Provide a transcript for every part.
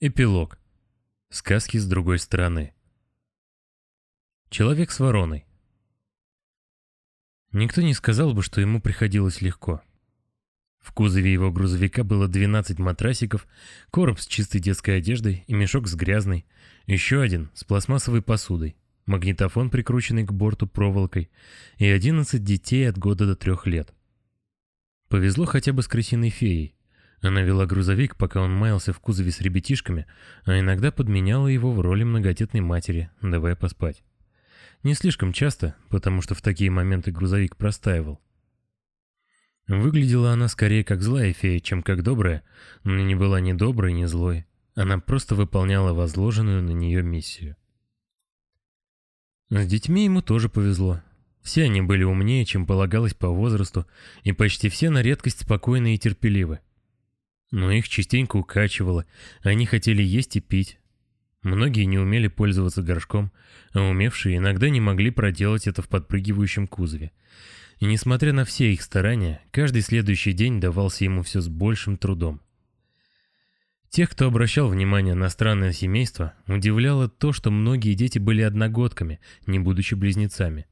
Эпилог. Сказки с другой стороны. Человек с вороной. Никто не сказал бы, что ему приходилось легко. В кузове его грузовика было 12 матрасиков, короб с чистой детской одеждой и мешок с грязной, еще один с пластмассовой посудой, магнитофон, прикрученный к борту проволокой, и 11 детей от года до трех лет. Повезло хотя бы с крысиной феей. Она вела грузовик, пока он маялся в кузове с ребятишками, а иногда подменяла его в роли многодетной матери, давая поспать. Не слишком часто, потому что в такие моменты грузовик простаивал. Выглядела она скорее как злая фея, чем как добрая, но не была ни доброй, ни злой. Она просто выполняла возложенную на нее миссию. С детьми ему тоже повезло. Все они были умнее, чем полагалось по возрасту, и почти все на редкость спокойны и терпеливы. Но их частенько укачивало, они хотели есть и пить. Многие не умели пользоваться горшком, а умевшие иногда не могли проделать это в подпрыгивающем кузове. И несмотря на все их старания, каждый следующий день давался ему все с большим трудом. Тех, кто обращал внимание на странное семейство, удивляло то, что многие дети были одногодками, не будучи близнецами,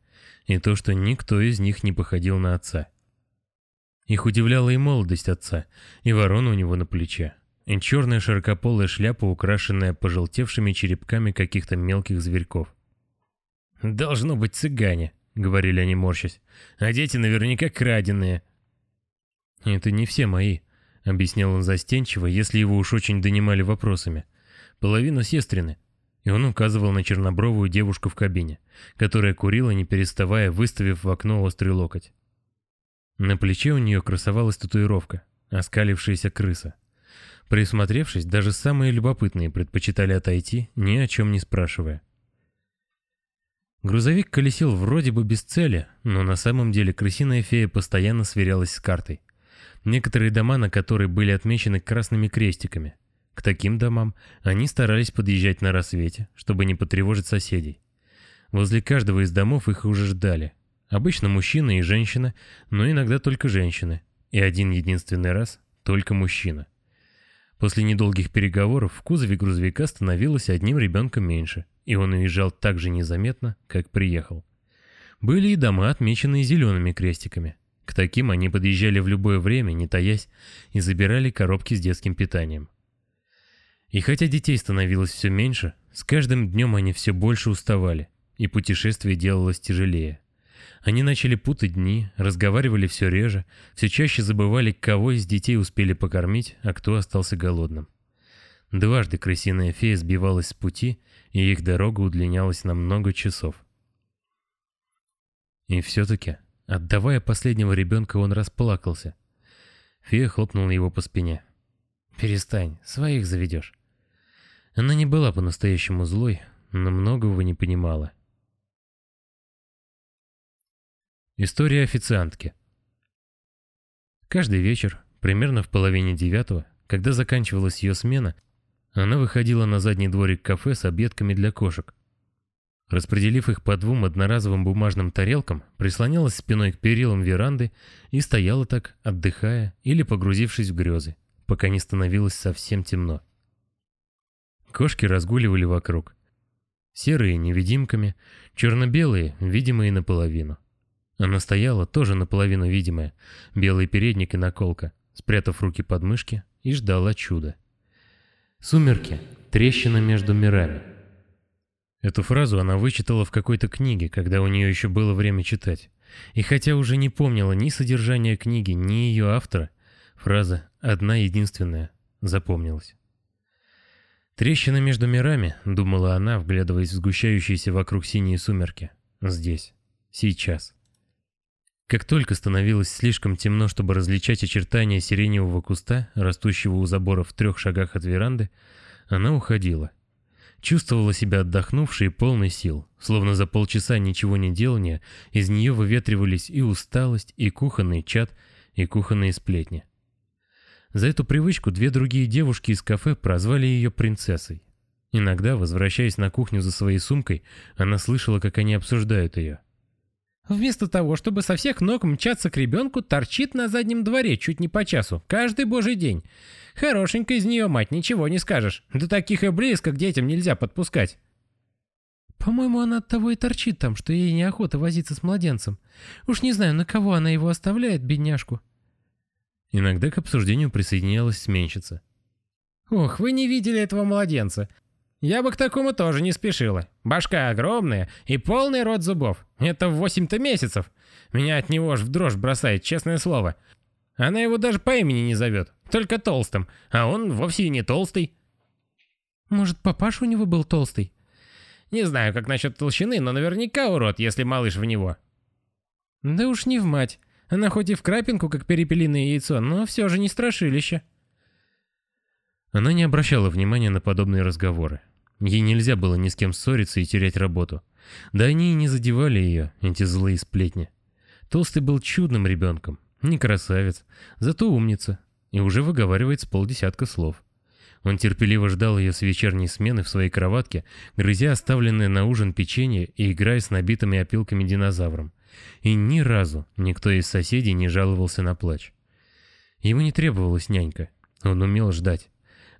и то, что никто из них не походил на отца. Их удивляла и молодость отца, и ворона у него на плече, и черная широкополая шляпа, украшенная пожелтевшими черепками каких-то мелких зверьков. «Должно быть цыгане», — говорили они морщась, — «а дети наверняка краденые». «Это не все мои», — объяснял он застенчиво, если его уж очень донимали вопросами. «Половина сестрины». И он указывал на чернобровую девушку в кабине, которая курила, не переставая, выставив в окно острый локоть. На плече у нее красовалась татуировка, оскалившаяся крыса. Присмотревшись, даже самые любопытные предпочитали отойти, ни о чем не спрашивая. Грузовик колесил вроде бы без цели, но на самом деле крысиная фея постоянно сверялась с картой. Некоторые дома, на которые были отмечены красными крестиками. К таким домам они старались подъезжать на рассвете, чтобы не потревожить соседей. Возле каждого из домов их уже ждали, Обычно мужчина и женщина, но иногда только женщины. И один единственный раз только мужчина. После недолгих переговоров в кузове грузовика становилось одним ребенком меньше, и он уезжал так же незаметно, как приехал. Были и дома, отмеченные зелеными крестиками. К таким они подъезжали в любое время, не таясь, и забирали коробки с детским питанием. И хотя детей становилось все меньше, с каждым днем они все больше уставали, и путешествие делалось тяжелее. Они начали путать дни, разговаривали все реже, все чаще забывали, кого из детей успели покормить, а кто остался голодным. Дважды крысиная фея сбивалась с пути, и их дорога удлинялась на много часов. И все-таки, отдавая последнего ребенка, он расплакался. Фея хлопнула его по спине. «Перестань, своих заведешь». Она не была по-настоящему злой, но многого не понимала. История официантки. Каждый вечер, примерно в половине девятого, когда заканчивалась ее смена, она выходила на задний дворик кафе с обедками для кошек. Распределив их по двум одноразовым бумажным тарелкам, прислонялась спиной к перилам веранды и стояла так, отдыхая или погрузившись в грезы, пока не становилось совсем темно. Кошки разгуливали вокруг. Серые невидимками, черно-белые, видимые наполовину. Она стояла, тоже наполовину видимая, белый передник и наколка, спрятав руки под мышки, и ждала чуда. «Сумерки. Трещина между мирами». Эту фразу она вычитала в какой-то книге, когда у нее еще было время читать. И хотя уже не помнила ни содержания книги, ни ее автора, фраза «одна единственная» запомнилась. «Трещина между мирами», — думала она, вглядываясь в сгущающиеся вокруг синие сумерки. «Здесь. Сейчас». Как только становилось слишком темно, чтобы различать очертания сиреневого куста, растущего у забора в трех шагах от веранды, она уходила. Чувствовала себя отдохнувшей и полной сил, словно за полчаса ничего не делания из нее выветривались и усталость, и кухонный чат, и кухонные сплетни. За эту привычку две другие девушки из кафе прозвали ее принцессой. Иногда, возвращаясь на кухню за своей сумкой, она слышала, как они обсуждают ее. Вместо того, чтобы со всех ног мчаться к ребенку, торчит на заднем дворе чуть не по часу, каждый божий день. Хорошенько из нее, мать, ничего не скажешь. До таких и близко к детям нельзя подпускать. По-моему, она от того и торчит там, что ей неохота возиться с младенцем. Уж не знаю, на кого она его оставляет, бедняжку. Иногда к обсуждению присоединялась сменщица. Ох, вы не видели этого младенца. Я бы к такому тоже не спешила. Башка огромная и полный рот зубов. Это в восемь-то месяцев. Меня от него аж в дрожь бросает, честное слово. Она его даже по имени не зовет, только толстым, а он вовсе и не толстый. Может, папаша у него был толстый? Не знаю, как насчет толщины, но наверняка урод, если малыш в него. Да уж не в мать. Она хоть и в крапинку, как перепелиное яйцо, но все же не страшилище. Она не обращала внимания на подобные разговоры. Ей нельзя было ни с кем ссориться и терять работу. Да они и не задевали ее, эти злые сплетни. Толстый был чудным ребенком, не красавец, зато умница, и уже выговаривает с полдесятка слов. Он терпеливо ждал ее с вечерней смены в своей кроватке, грызя оставленное на ужин печенье и играя с набитыми опилками динозавром. И ни разу никто из соседей не жаловался на плач. Ему не требовалась нянька, он умел ждать.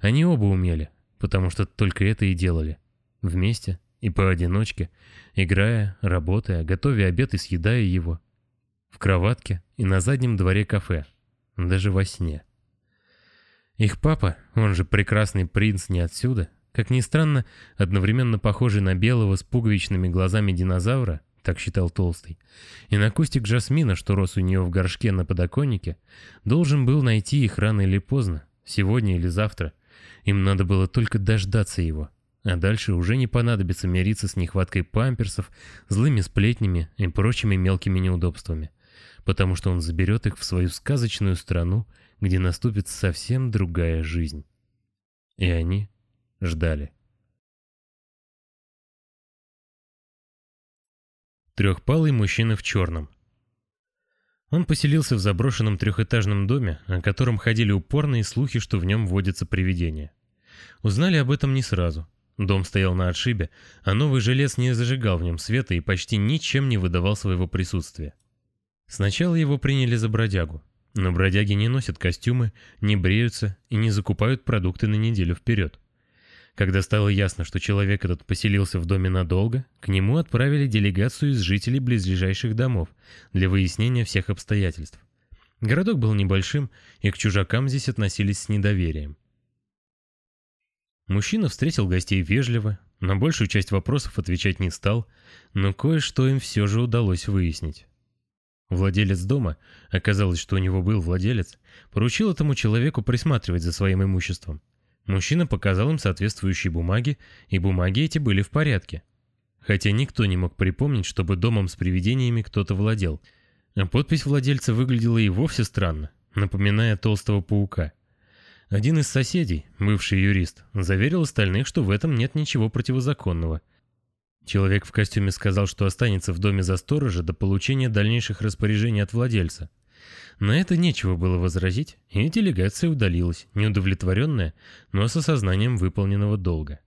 Они оба умели, потому что только это и делали. Вместе и поодиночке, играя, работая, готовя обед и съедая его. В кроватке и на заднем дворе кафе, даже во сне. Их папа, он же прекрасный принц не отсюда, как ни странно, одновременно похожий на белого с пуговичными глазами динозавра, так считал Толстый, и на кустик жасмина, что рос у нее в горшке на подоконнике, должен был найти их рано или поздно, сегодня или завтра, им надо было только дождаться его. А дальше уже не понадобится мириться с нехваткой памперсов, злыми сплетнями и прочими мелкими неудобствами. Потому что он заберет их в свою сказочную страну, где наступит совсем другая жизнь. И они ждали. Трехпалый мужчина в черном. Он поселился в заброшенном трехэтажном доме, о котором ходили упорные слухи, что в нем водятся привидения. Узнали об этом не сразу. Дом стоял на отшибе, а новый желез не зажигал в нем света и почти ничем не выдавал своего присутствия. Сначала его приняли за бродягу, но бродяги не носят костюмы, не бреются и не закупают продукты на неделю вперед. Когда стало ясно, что человек этот поселился в доме надолго, к нему отправили делегацию из жителей близлежащих домов для выяснения всех обстоятельств. Городок был небольшим, и к чужакам здесь относились с недоверием. Мужчина встретил гостей вежливо, на большую часть вопросов отвечать не стал, но кое-что им все же удалось выяснить. Владелец дома, оказалось, что у него был владелец, поручил этому человеку присматривать за своим имуществом. Мужчина показал им соответствующие бумаги, и бумаги эти были в порядке. Хотя никто не мог припомнить, чтобы домом с привидениями кто-то владел. А подпись владельца выглядела и вовсе странно, напоминая толстого паука. Один из соседей, бывший юрист, заверил остальных, что в этом нет ничего противозаконного. Человек в костюме сказал, что останется в доме за сторожа до получения дальнейших распоряжений от владельца. На это нечего было возразить, и делегация удалилась, неудовлетворенная, но с осознанием выполненного долга.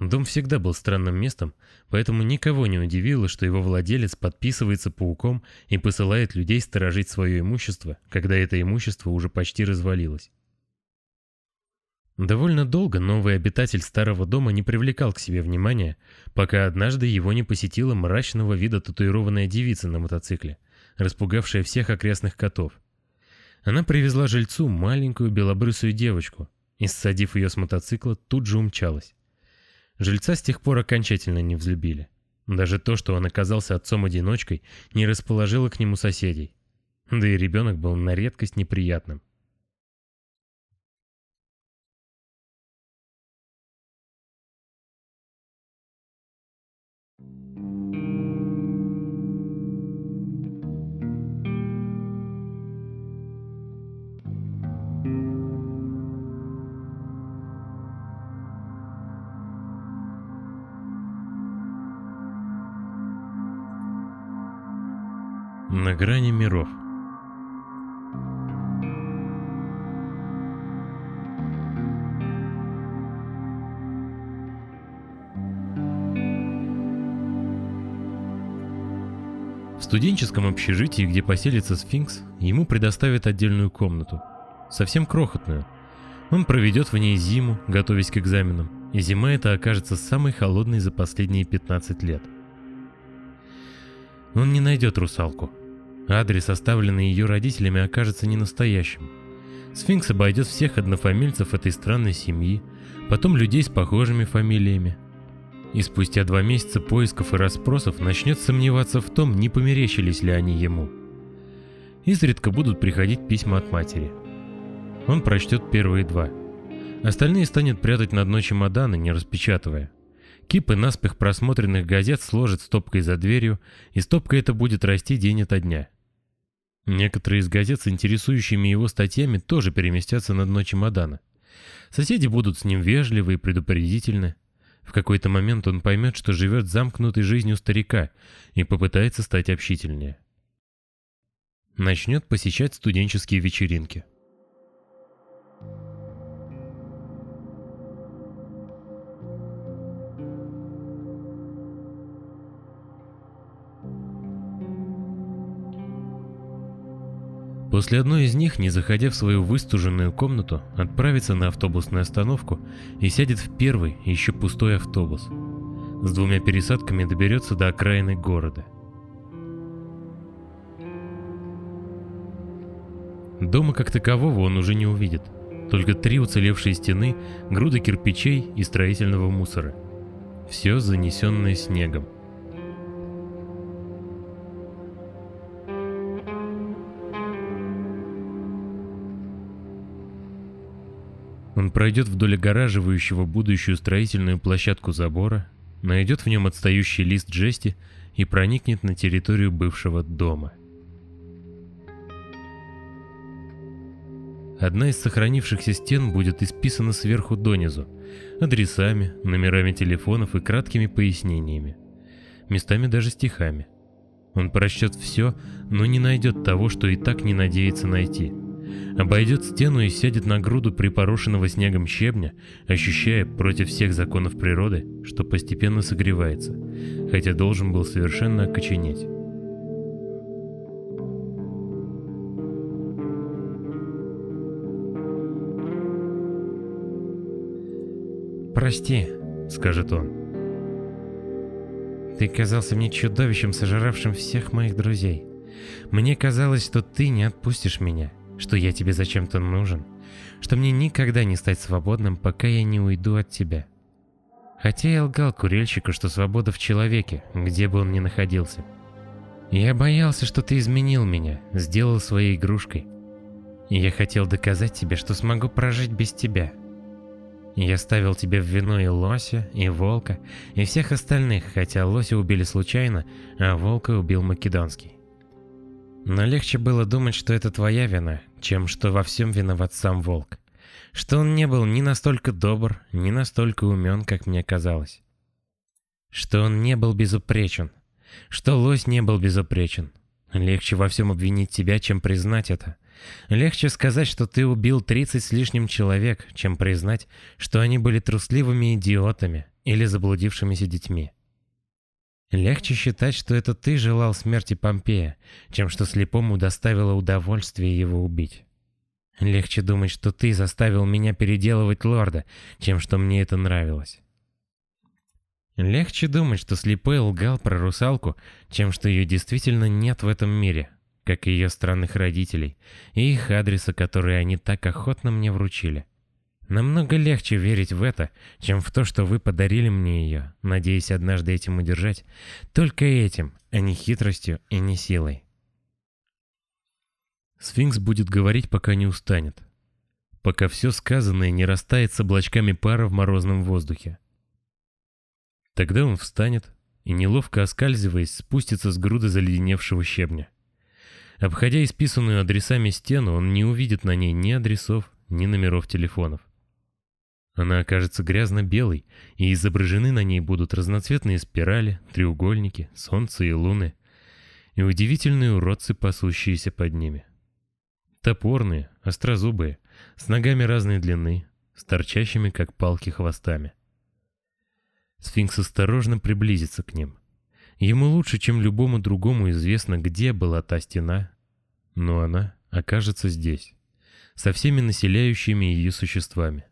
Дом всегда был странным местом, поэтому никого не удивило, что его владелец подписывается пауком и посылает людей сторожить свое имущество, когда это имущество уже почти развалилось. Довольно долго новый обитатель старого дома не привлекал к себе внимания, пока однажды его не посетила мрачного вида татуированная девица на мотоцикле, распугавшая всех окрестных котов. Она привезла жильцу маленькую белобрысую девочку и, ссадив ее с мотоцикла, тут же умчалась. Жильца с тех пор окончательно не взлюбили. Даже то, что он оказался отцом-одиночкой, не расположило к нему соседей. Да и ребенок был на редкость неприятным. На грани миров. студенческом общежитии, где поселится сфинкс, ему предоставят отдельную комнату. Совсем крохотную. Он проведет в ней зиму, готовясь к экзаменам, и зима эта окажется самой холодной за последние 15 лет. Он не найдет русалку. Адрес, оставленный ее родителями, окажется не настоящим. Сфинкс обойдет всех однофамильцев этой странной семьи, потом людей с похожими фамилиями, и спустя два месяца поисков и расспросов начнет сомневаться в том, не померещились ли они ему. Изредка будут приходить письма от матери. Он прочтет первые два. Остальные станет прятать на дно чемодана, не распечатывая. Кипы наспех просмотренных газет сложит стопкой за дверью, и стопка эта будет расти день ото дня. Некоторые из газет с интересующими его статьями тоже переместятся на дно чемодана. Соседи будут с ним вежливы и предупредительны. В какой-то момент он поймет, что живет замкнутой жизнью старика и попытается стать общительнее. Начнет посещать студенческие вечеринки. После одной из них, не заходя в свою выстуженную комнату, отправится на автобусную остановку и сядет в первый, еще пустой автобус. С двумя пересадками доберется до окраины города. Дома как такового он уже не увидит. Только три уцелевшие стены, груды кирпичей и строительного мусора. Все занесенное снегом. Он пройдет вдоль огораживающего будущую строительную площадку забора, найдет в нем отстающий лист жести и проникнет на территорию бывшего дома. Одна из сохранившихся стен будет исписана сверху донизу, адресами, номерами телефонов и краткими пояснениями, местами даже стихами. Он прочтет все, но не найдет того, что и так не надеется найти – обойдет стену и сядет на груду припорошенного снегом щебня, ощущая против всех законов природы, что постепенно согревается, хотя должен был совершенно окоченеть. «Прости», — скажет он. «Ты казался мне чудовищем, сожравшим всех моих друзей. Мне казалось, что ты не отпустишь меня, что я тебе зачем-то нужен, что мне никогда не стать свободным, пока я не уйду от тебя. Хотя я лгал курильщику, что свобода в человеке, где бы он ни находился. Я боялся, что ты изменил меня, сделал своей игрушкой. И я хотел доказать тебе, что смогу прожить без тебя. Я ставил тебе в вину и лося, и волка, и всех остальных, хотя лося убили случайно, а волка убил Македонский. Но легче было думать, что это твоя вина, чем что во всем виноват сам волк. Что он не был ни настолько добр, ни настолько умен, как мне казалось. Что он не был безупречен. Что лось не был безупречен. Легче во всем обвинить тебя, чем признать это. Легче сказать, что ты убил 30 с лишним человек, чем признать, что они были трусливыми идиотами или заблудившимися детьми. Легче считать, что это ты желал смерти Помпея, чем что слепому доставило удовольствие его убить. Легче думать, что ты заставил меня переделывать лорда, чем что мне это нравилось. Легче думать, что слепой лгал про русалку, чем что ее действительно нет в этом мире, как и ее странных родителей, и их адреса, которые они так охотно мне вручили. Намного легче верить в это, чем в то, что вы подарили мне ее, надеясь однажды этим удержать. Только этим, а не хитростью и не силой. Сфинкс будет говорить, пока не устанет. Пока все сказанное не растает с облачками пара в морозном воздухе. Тогда он встанет и, неловко оскальзываясь, спустится с груды заледеневшего щебня. Обходя исписанную адресами стену, он не увидит на ней ни адресов, ни номеров телефонов. Она окажется грязно-белой, и изображены на ней будут разноцветные спирали, треугольники, солнце и луны, и удивительные уродцы, пасущиеся под ними. Топорные, острозубые, с ногами разной длины, с торчащими, как палки, хвостами. Сфинкс осторожно приблизится к ним. Ему лучше, чем любому другому известно, где была та стена, но она окажется здесь, со всеми населяющими ее существами.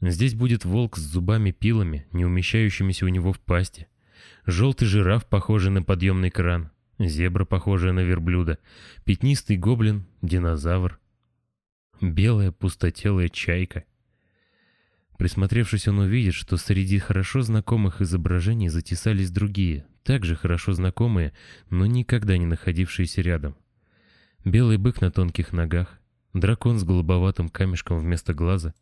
Здесь будет волк с зубами-пилами, не умещающимися у него в пасти, желтый жираф, похожий на подъемный кран, зебра, похожая на верблюда, пятнистый гоблин, динозавр, белая пустотелая чайка. Присмотревшись, он увидит, что среди хорошо знакомых изображений затесались другие, также хорошо знакомые, но никогда не находившиеся рядом. Белый бык на тонких ногах, дракон с голубоватым камешком вместо глаза.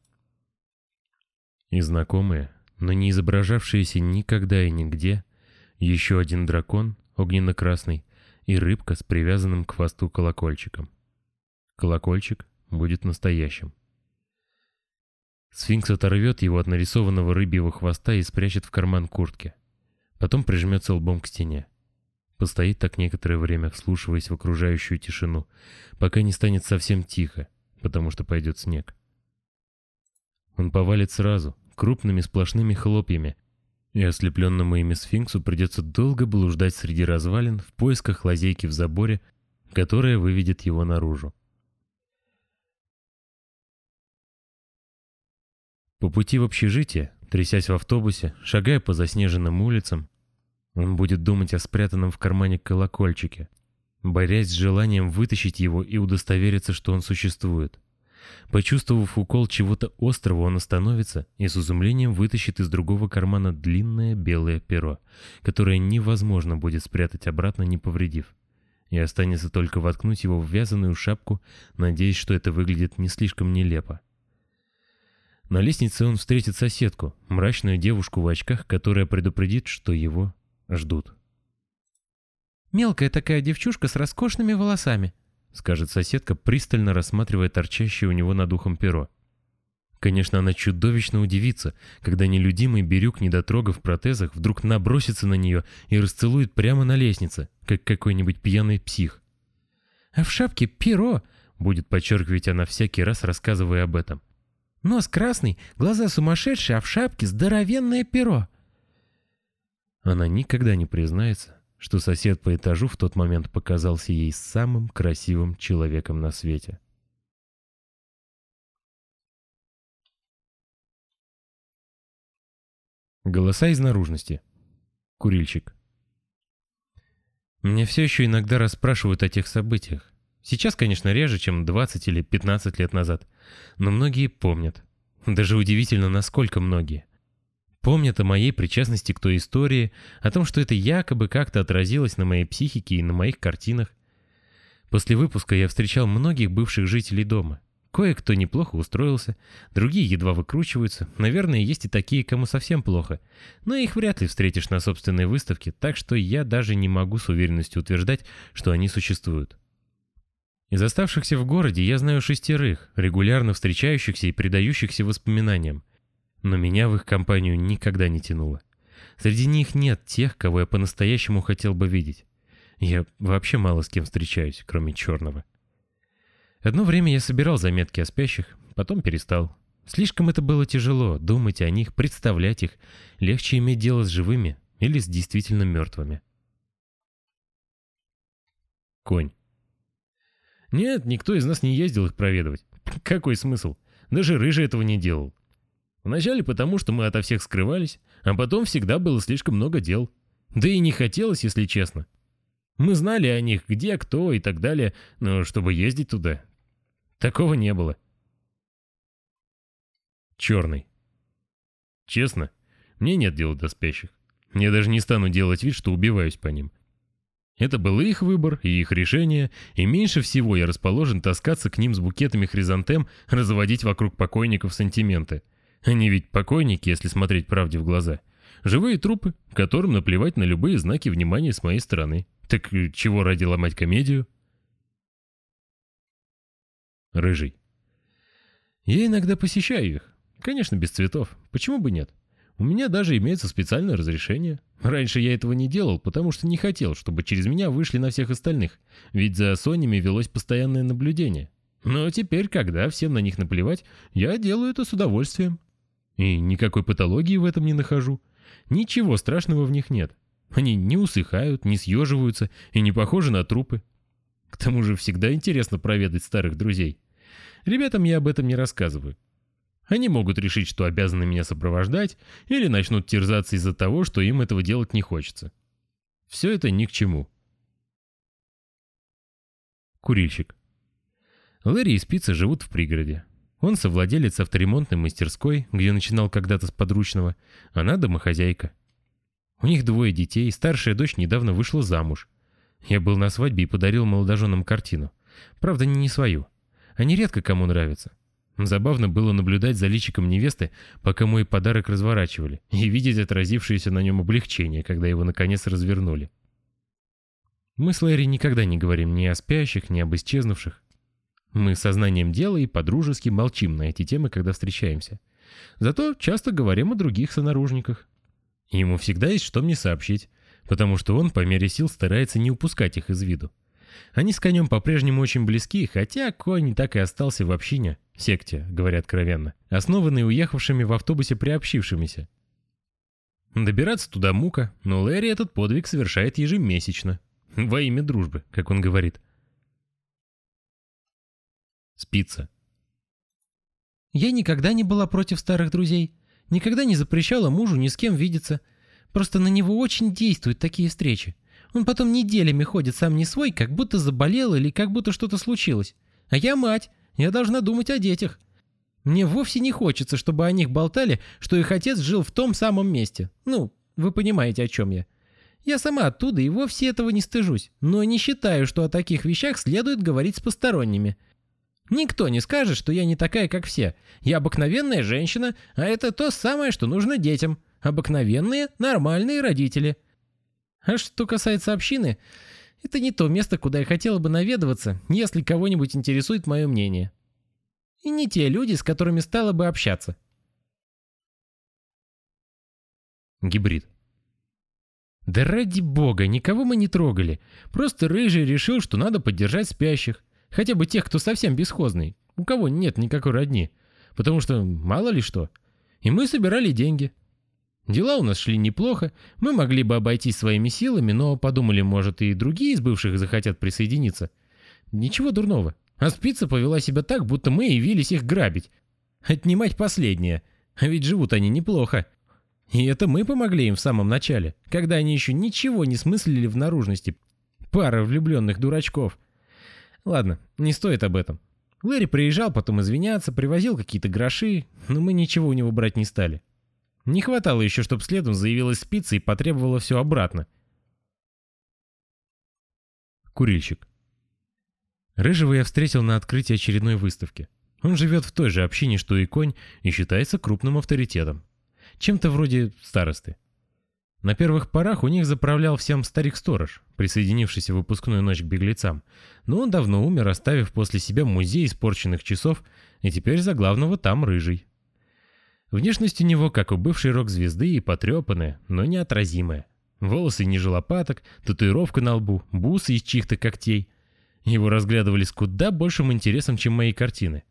И знакомые, но не изображавшиеся никогда и нигде, еще один дракон, огненно-красный, и рыбка с привязанным к хвосту колокольчиком. Колокольчик будет настоящим. Сфинкс оторвет его от нарисованного рыбьего хвоста и спрячет в карман куртки. Потом прижмется лбом к стене. Постоит так некоторое время, вслушиваясь в окружающую тишину, пока не станет совсем тихо, потому что пойдет снег. Он повалит сразу, крупными сплошными хлопьями, и ослепленному ими сфинксу придется долго блуждать среди развалин в поисках лазейки в заборе, которая выведет его наружу. По пути в общежитие, трясясь в автобусе, шагая по заснеженным улицам, он будет думать о спрятанном в кармане колокольчике, борясь с желанием вытащить его и удостовериться, что он существует. Почувствовав укол чего-то острого, он остановится и с изумлением вытащит из другого кармана длинное белое перо, которое невозможно будет спрятать обратно, не повредив. И останется только воткнуть его в вязаную шапку, надеясь, что это выглядит не слишком нелепо. На лестнице он встретит соседку, мрачную девушку в очках, которая предупредит, что его ждут. «Мелкая такая девчушка с роскошными волосами», — скажет соседка, пристально рассматривая торчащее у него над ухом перо. Конечно, она чудовищно удивится, когда нелюдимый Бирюк, недотрога в протезах, вдруг набросится на нее и расцелует прямо на лестнице, как какой-нибудь пьяный псих. «А в шапке перо», — будет подчеркивать она всякий раз, рассказывая об этом. Нос красный, глаза сумасшедшие, а в шапке здоровенное перо. Она никогда не признается, что сосед по этажу в тот момент показался ей самым красивым человеком на свете. Голоса из наружности. Курильщик. Мне все еще иногда расспрашивают о тех событиях. Сейчас, конечно, реже, чем 20 или 15 лет назад, но многие помнят. Даже удивительно, насколько многие. Помнят о моей причастности к той истории, о том, что это якобы как-то отразилось на моей психике и на моих картинах. После выпуска я встречал многих бывших жителей дома. Кое-кто неплохо устроился, другие едва выкручиваются, наверное, есть и такие, кому совсем плохо. Но их вряд ли встретишь на собственной выставке, так что я даже не могу с уверенностью утверждать, что они существуют. Из оставшихся в городе я знаю шестерых, регулярно встречающихся и предающихся воспоминаниям. Но меня в их компанию никогда не тянуло. Среди них нет тех, кого я по-настоящему хотел бы видеть. Я вообще мало с кем встречаюсь, кроме черного. Одно время я собирал заметки о спящих, потом перестал. Слишком это было тяжело, думать о них, представлять их. Легче иметь дело с живыми или с действительно мертвыми. Конь. Нет, никто из нас не ездил их проведывать. Какой смысл? Даже Рыжий этого не делал. Вначале потому, что мы ото всех скрывались, а потом всегда было слишком много дел. Да и не хотелось, если честно. Мы знали о них, где, кто и так далее, но чтобы ездить туда, такого не было. Черный. Честно, мне нет дела до спящих. Я даже не стану делать вид, что убиваюсь по ним. Это был их выбор и их решение, и меньше всего я расположен таскаться к ним с букетами хризантем, разводить вокруг покойников сантименты. Они ведь покойники, если смотреть правде в глаза. Живые трупы, которым наплевать на любые знаки внимания с моей стороны. Так чего ради ломать комедию? Рыжий. Я иногда посещаю их. Конечно, без цветов. Почему бы нет? У меня даже имеется специальное разрешение. Раньше я этого не делал, потому что не хотел, чтобы через меня вышли на всех остальных, ведь за Сонями велось постоянное наблюдение. Но теперь, когда всем на них наплевать, я делаю это с удовольствием. И никакой патологии в этом не нахожу. Ничего страшного в них нет. Они не усыхают, не съеживаются и не похожи на трупы. К тому же всегда интересно проведать старых друзей. Ребятам я об этом не рассказываю. Они могут решить, что обязаны меня сопровождать, или начнут терзаться из-за того, что им этого делать не хочется. Все это ни к чему. Курильщик. Лэри и Спица живут в пригороде. Он совладелец авторемонтной мастерской, где начинал когда-то с подручного, она домохозяйка. У них двое детей, старшая дочь недавно вышла замуж. Я был на свадьбе и подарил молодоженам картину. Правда, не свою. Они редко кому нравятся. Забавно было наблюдать за личиком невесты, пока мой подарок разворачивали, и видеть отразившееся на нем облегчение, когда его наконец развернули. Мы с Лэри никогда не говорим ни о спящих, ни об исчезнувших. Мы сознанием дела и подружески молчим на эти темы, когда встречаемся. Зато часто говорим о других сонаружниках. Ему всегда есть что мне сообщить, потому что он по мере сил старается не упускать их из виду. Они с конем по-прежнему очень близки, хотя конь так и остался в общине, секте, говоря откровенно, основанной уехавшими в автобусе приобщившимися. Добираться туда мука, но Лэри этот подвиг совершает ежемесячно. Во имя дружбы, как он говорит. Спица. Я никогда не была против старых друзей. Никогда не запрещала мужу ни с кем видеться. Просто на него очень действуют такие встречи. Он потом неделями ходит сам не свой, как будто заболел или как будто что-то случилось. А я мать, я должна думать о детях. Мне вовсе не хочется, чтобы о них болтали, что их отец жил в том самом месте. Ну, вы понимаете, о чем я. Я сама оттуда и вовсе этого не стыжусь, но не считаю, что о таких вещах следует говорить с посторонними. Никто не скажет, что я не такая, как все. Я обыкновенная женщина, а это то самое, что нужно детям. Обыкновенные, нормальные родители. А что касается общины, это не то место, куда я хотела бы наведываться, если кого-нибудь интересует мое мнение. И не те люди, с которыми стала бы общаться. Гибрид. Да ради бога, никого мы не трогали. Просто Рыжий решил, что надо поддержать спящих. Хотя бы тех, кто совсем бесхозный, у кого нет никакой родни. Потому что мало ли что. И мы собирали деньги. Дела у нас шли неплохо, мы могли бы обойтись своими силами, но подумали, может, и другие из бывших захотят присоединиться. Ничего дурного. А спица повела себя так, будто мы явились их грабить. Отнимать последнее. А ведь живут они неплохо. И это мы помогли им в самом начале, когда они еще ничего не смыслили в наружности. Пара влюбленных дурачков. Ладно, не стоит об этом. Лэри приезжал потом извиняться, привозил какие-то гроши, но мы ничего у него брать не стали. Не хватало еще, чтобы следом заявилась спица и потребовала все обратно. Курильщик. Рыжего я встретил на открытии очередной выставки. Он живет в той же общине, что и конь, и считается крупным авторитетом. Чем-то вроде старосты. На первых порах у них заправлял всем старик-сторож, присоединившийся в выпускную ночь к беглецам, но он давно умер, оставив после себя музей испорченных часов, и теперь за главного там рыжий. Внешность у него, как у бывшей рок-звезды, и потрепанная, но неотразимая. Волосы ниже лопаток, татуировка на лбу, бусы из чьих-то когтей. Его разглядывали с куда большим интересом, чем мои картины.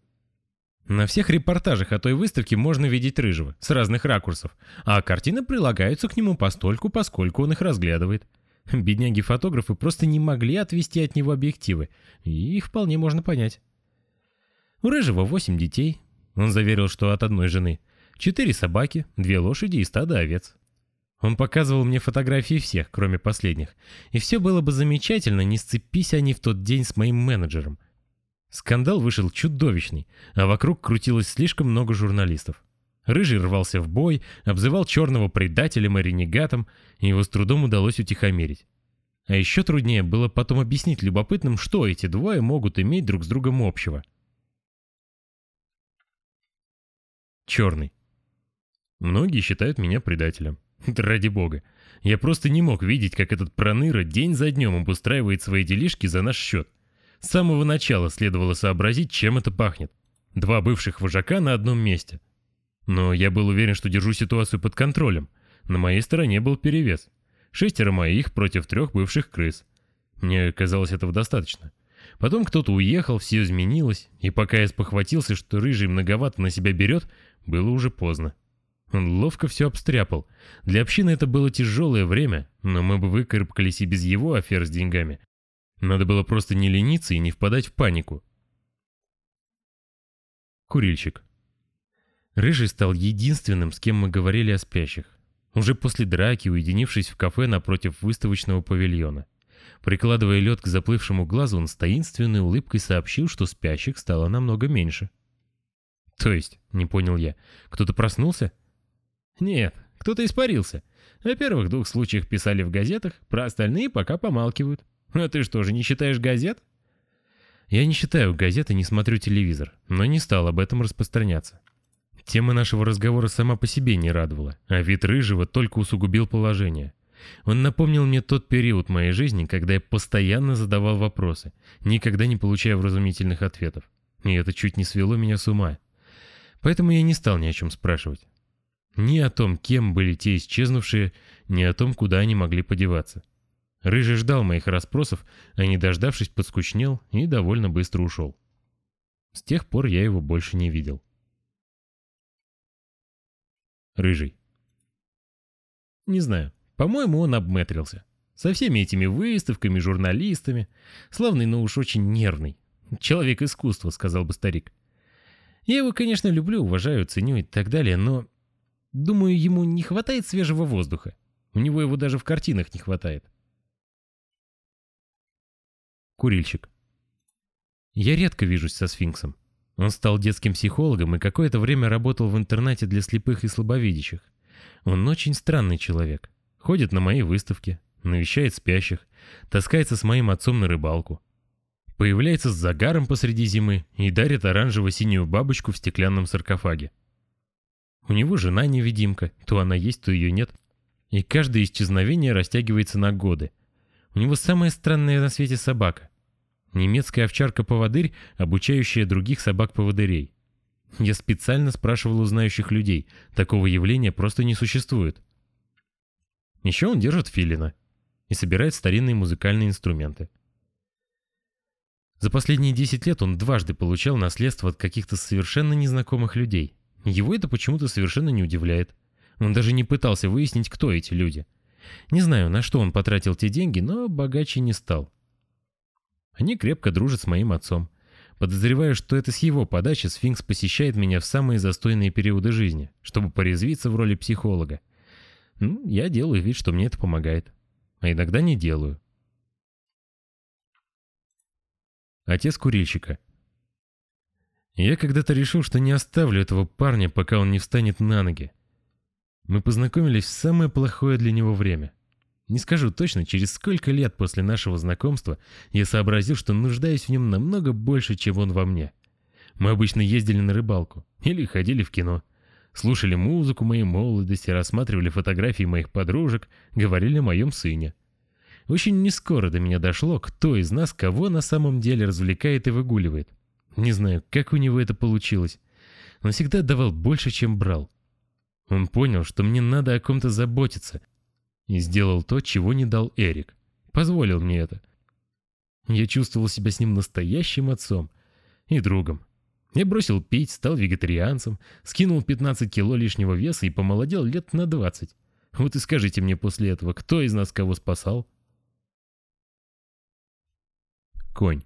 На всех репортажах о той выставке можно видеть Рыжего, с разных ракурсов, а картины прилагаются к нему постольку, поскольку он их разглядывает. Бедняги-фотографы просто не могли отвести от него объективы, и их вполне можно понять. У Рыжего восемь детей. Он заверил, что от одной жены. Четыре собаки, две лошади и стадо овец. Он показывал мне фотографии всех, кроме последних, и все было бы замечательно, не сцепись они в тот день с моим менеджером. Скандал вышел чудовищный, а вокруг крутилось слишком много журналистов. Рыжий рвался в бой, обзывал черного предателем и ренегатом, и его с трудом удалось утихомирить. А еще труднее было потом объяснить любопытным, что эти двое могут иметь друг с другом общего. Черный. Многие считают меня предателем. Ради бога. Я просто не мог видеть, как этот проныра день за днем обустраивает свои делишки за наш счет. С самого начала следовало сообразить, чем это пахнет. Два бывших вожака на одном месте. Но я был уверен, что держу ситуацию под контролем. На моей стороне был перевес. Шестеро моих против трех бывших крыс. Мне казалось этого достаточно. Потом кто-то уехал, все изменилось, и пока я спохватился, что рыжий многовато на себя берет, было уже поздно. Он ловко все обстряпал. Для общины это было тяжелое время, но мы бы выкарабкались и без его афер с деньгами. Надо было просто не лениться и не впадать в панику. Курильщик. Рыжий стал единственным, с кем мы говорили о спящих. Уже после драки, уединившись в кафе напротив выставочного павильона. Прикладывая лед к заплывшему глазу, он с таинственной улыбкой сообщил, что спящих стало намного меньше. «То есть?» — не понял я. «Кто-то проснулся?» «Нет, кто-то испарился. О первых двух случаях писали в газетах, про остальные пока помалкивают. А ты что же, не читаешь газет?» Я не читаю газеты, не смотрю телевизор, но не стал об этом распространяться. Тема нашего разговора сама по себе не радовала, а вид Рыжего только усугубил положение. Он напомнил мне тот период моей жизни, когда я постоянно задавал вопросы, никогда не получая вразумительных ответов. И это чуть не свело меня с ума. Поэтому я не стал ни о чем спрашивать. Ни о том, кем были те исчезнувшие, ни о том, куда они могли подеваться. Рыжий ждал моих расспросов, а не дождавшись, подскучнел и довольно быстро ушел. С тех пор я его больше не видел. Рыжий. Не знаю, по-моему, он обметрился. Со всеми этими выставками, журналистами. Славный, но уж очень нервный. Человек искусства, сказал бы старик. Я его, конечно, люблю, уважаю, ценю и так далее, но... Думаю, ему не хватает свежего воздуха. У него его даже в картинах не хватает. Курильщик. Я редко вижусь со сфинксом. Он стал детским психологом и какое-то время работал в интернате для слепых и слабовидящих. Он очень странный человек. Ходит на мои выставки, навещает спящих, таскается с моим отцом на рыбалку. Появляется с загаром посреди зимы и дарит оранжево-синюю бабочку в стеклянном саркофаге. У него жена невидимка, то она есть, то ее нет. И каждое исчезновение растягивается на годы. У него самая странная на свете собака. Немецкая овчарка-поводырь, обучающая других собак-поводырей. Я специально спрашивал у знающих людей, такого явления просто не существует. Еще он держит филина и собирает старинные музыкальные инструменты. За последние 10 лет он дважды получал наследство от каких-то совершенно незнакомых людей. Его это почему-то совершенно не удивляет. Он даже не пытался выяснить, кто эти люди. Не знаю, на что он потратил те деньги, но богаче не стал. Они крепко дружат с моим отцом. Подозреваю, что это с его подачи сфинкс посещает меня в самые застойные периоды жизни, чтобы порезвиться в роли психолога. Ну, я делаю вид, что мне это помогает. А иногда не делаю. Отец курильщика. Я когда-то решил, что не оставлю этого парня, пока он не встанет на ноги. Мы познакомились в самое плохое для него время. Не скажу точно, через сколько лет после нашего знакомства я сообразил, что нуждаюсь в нем намного больше, чем он во мне. Мы обычно ездили на рыбалку или ходили в кино. Слушали музыку моей молодости, рассматривали фотографии моих подружек, говорили о моем сыне. Очень нескоро до меня дошло, кто из нас кого на самом деле развлекает и выгуливает. Не знаю, как у него это получилось. Он всегда давал больше, чем брал. Он понял, что мне надо о ком-то заботиться. И сделал то, чего не дал Эрик. Позволил мне это. Я чувствовал себя с ним настоящим отцом и другом. Я бросил пить, стал вегетарианцем, скинул 15 кило лишнего веса и помолодел лет на 20. Вот и скажите мне после этого, кто из нас кого спасал? Конь.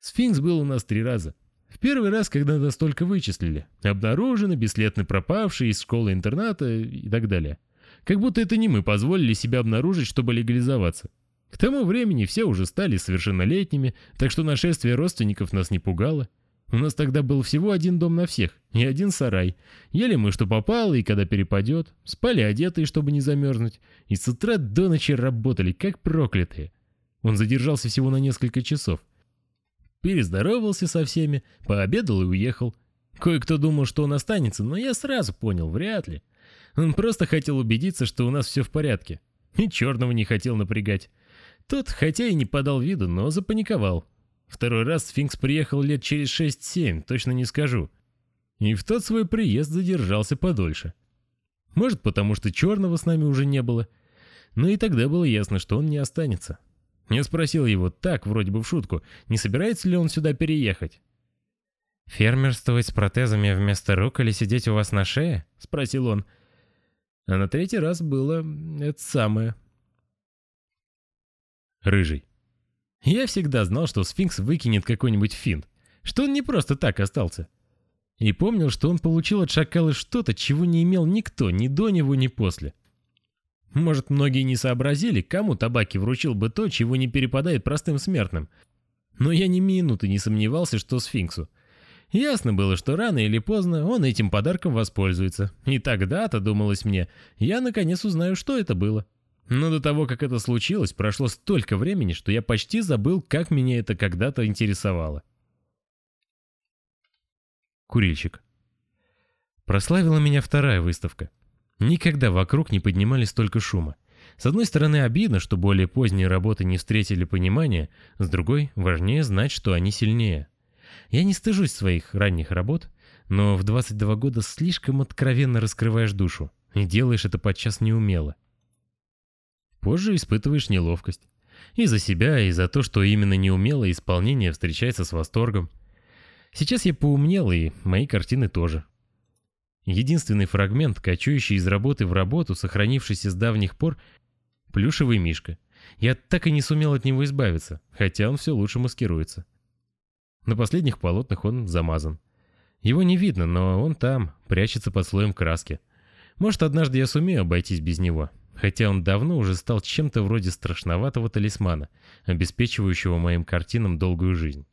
Сфинкс был у нас три раза. В первый раз, когда нас только вычислили. Обнаружены, бесследно пропавшие из школы-интерната и так далее. Как будто это не мы позволили себя обнаружить, чтобы легализоваться. К тому времени все уже стали совершеннолетними, так что нашествие родственников нас не пугало. У нас тогда был всего один дом на всех и один сарай. Ели мы, что попало, и когда перепадет. Спали одетые, чтобы не замерзнуть. И с утра до ночи работали, как проклятые. Он задержался всего на несколько часов перездоровался со всеми, пообедал и уехал. Кое-кто думал, что он останется, но я сразу понял, вряд ли. Он просто хотел убедиться, что у нас все в порядке. И черного не хотел напрягать. Тот, хотя и не подал виду, но запаниковал. Второй раз Сфинкс приехал лет через 6-7, точно не скажу. И в тот свой приезд задержался подольше. Может, потому что черного с нами уже не было. Но и тогда было ясно, что он не останется. Я спросил его так, вроде бы в шутку, не собирается ли он сюда переехать. «Фермерствовать с протезами вместо рук или сидеть у вас на шее?» — спросил он. А на третий раз было это самое. Рыжий. Я всегда знал, что сфинкс выкинет какой-нибудь финт, что он не просто так остался. И помнил, что он получил от шакала что-то, чего не имел никто, ни до него, ни после. Может, многие не сообразили, кому табаки вручил бы то, чего не перепадает простым смертным. Но я ни минуты не сомневался, что сфинксу. Ясно было, что рано или поздно он этим подарком воспользуется. И тогда-то, думалось мне, я наконец узнаю, что это было. Но до того, как это случилось, прошло столько времени, что я почти забыл, как меня это когда-то интересовало. Курильщик. Прославила меня вторая выставка. Никогда вокруг не поднимали столько шума. С одной стороны, обидно, что более поздние работы не встретили понимания, с другой, важнее знать, что они сильнее. Я не стыжусь своих ранних работ, но в 22 года слишком откровенно раскрываешь душу и делаешь это подчас неумело. Позже испытываешь неловкость. И за себя, и за то, что именно неумелое исполнение встречается с восторгом. Сейчас я поумнел, и мои картины тоже. Единственный фрагмент, кочующий из работы в работу, сохранившийся с давних пор, плюшевый мишка. Я так и не сумел от него избавиться, хотя он все лучше маскируется. На последних полотнах он замазан. Его не видно, но он там, прячется под слоем краски. Может, однажды я сумею обойтись без него, хотя он давно уже стал чем-то вроде страшноватого талисмана, обеспечивающего моим картинам долгую жизнь.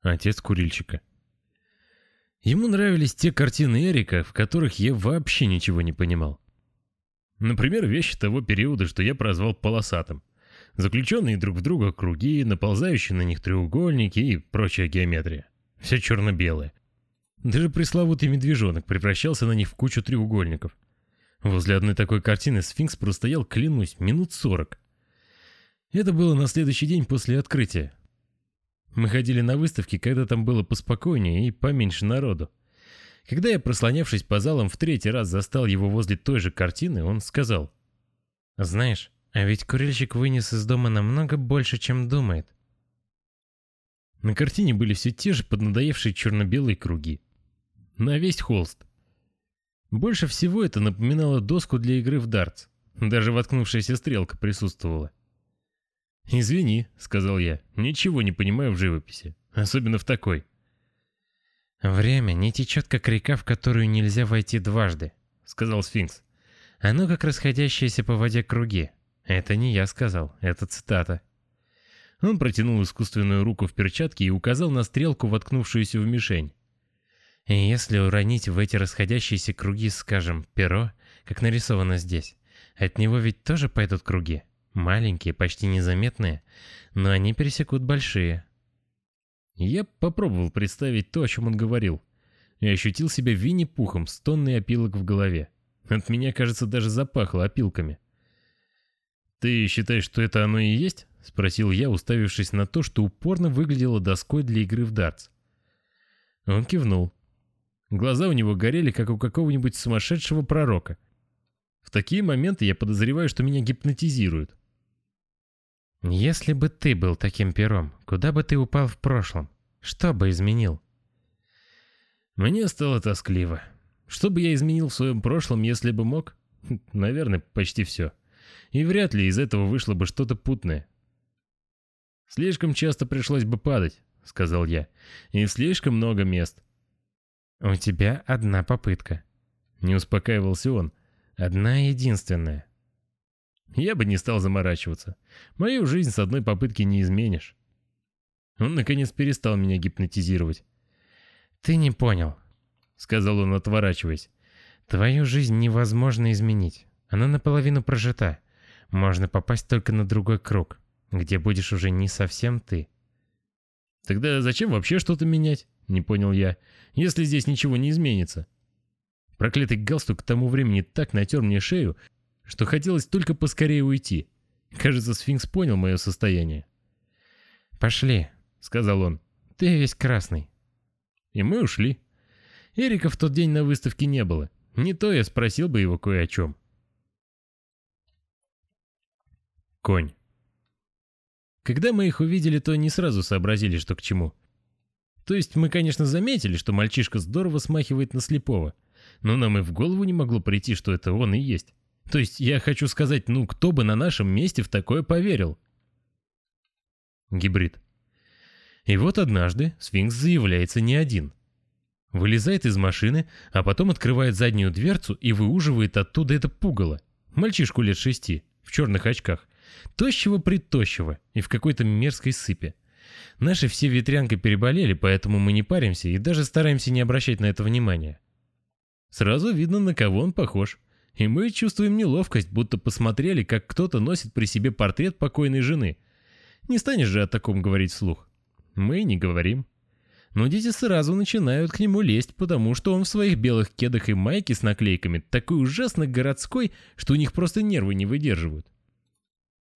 Отец курильщика. Ему нравились те картины Эрика, в которых я вообще ничего не понимал. Например, вещи того периода, что я прозвал полосатым. Заключенные друг в друга круги, наползающие на них треугольники и прочая геометрия. Все черно-белое. Даже пресловутый медвежонок превращался на них в кучу треугольников. Возле одной такой картины сфинкс простоял, клянусь, минут сорок. Это было на следующий день после открытия. Мы ходили на выставки, когда там было поспокойнее и поменьше народу. Когда я, прослонявшись по залам, в третий раз застал его возле той же картины, он сказал. «Знаешь, а ведь курильщик вынес из дома намного больше, чем думает». На картине были все те же поднадоевшие черно-белые круги. На весь холст. Больше всего это напоминало доску для игры в дартс. Даже воткнувшаяся стрелка присутствовала. «Извини», — сказал я, — «ничего не понимаю в живописи, особенно в такой». «Время не течет, как река, в которую нельзя войти дважды», — сказал сфинкс. «Оно как расходящиеся по воде круги. Это не я сказал, это цитата». Он протянул искусственную руку в перчатке и указал на стрелку, воткнувшуюся в мишень. Если уронить в эти расходящиеся круги, скажем, перо, как нарисовано здесь, от него ведь тоже пойдут круги. Маленькие, почти незаметные, но они пересекут большие. Я попробовал представить то, о чем он говорил, и ощутил себя Винни-Пухом с тонной опилок в голове. От меня, кажется, даже запахло опилками. «Ты считаешь, что это оно и есть?» — спросил я, уставившись на то, что упорно выглядело доской для игры в дартс. Он кивнул. Глаза у него горели, как у какого-нибудь сумасшедшего пророка. В такие моменты я подозреваю, что меня гипнотизируют. Если бы ты был таким пером, куда бы ты упал в прошлом? Что бы изменил? Мне стало тоскливо. Что бы я изменил в своем прошлом, если бы мог? Наверное, почти все. И вряд ли из этого вышло бы что-то путное. «Слишком часто пришлось бы падать», — сказал я, — «и слишком много мест». «У тебя одна попытка», — не успокаивался он. «Одна единственная. Я бы не стал заморачиваться. Мою жизнь с одной попытки не изменишь. Он, наконец, перестал меня гипнотизировать. «Ты не понял», — сказал он, отворачиваясь. «Твою жизнь невозможно изменить. Она наполовину прожита. Можно попасть только на другой круг, где будешь уже не совсем ты». «Тогда зачем вообще что-то менять?» — не понял я. «Если здесь ничего не изменится». Проклятый галстук к тому времени так натер мне шею, что хотелось только поскорее уйти. Кажется, сфинкс понял мое состояние. «Пошли», — сказал он. «Ты весь красный». И мы ушли. Эрика в тот день на выставке не было. Не то я спросил бы его кое о чем. Конь. Когда мы их увидели, то не сразу сообразили, что к чему. То есть мы, конечно, заметили, что мальчишка здорово смахивает на слепого, но нам и в голову не могло прийти, что это он и есть. То есть я хочу сказать, ну кто бы на нашем месте в такое поверил? Гибрид. И вот однажды сфинкс заявляется не один. Вылезает из машины, а потом открывает заднюю дверцу и выуживает оттуда это пугало. Мальчишку лет шести, в черных очках. Тощего-притощего и в какой-то мерзкой сыпе. Наши все ветрянкой переболели, поэтому мы не паримся и даже стараемся не обращать на это внимания. Сразу видно, на кого он похож. И мы чувствуем неловкость, будто посмотрели, как кто-то носит при себе портрет покойной жены. Не станешь же о таком говорить вслух. Мы не говорим. Но дети сразу начинают к нему лезть, потому что он в своих белых кедах и майке с наклейками такой ужасно городской, что у них просто нервы не выдерживают.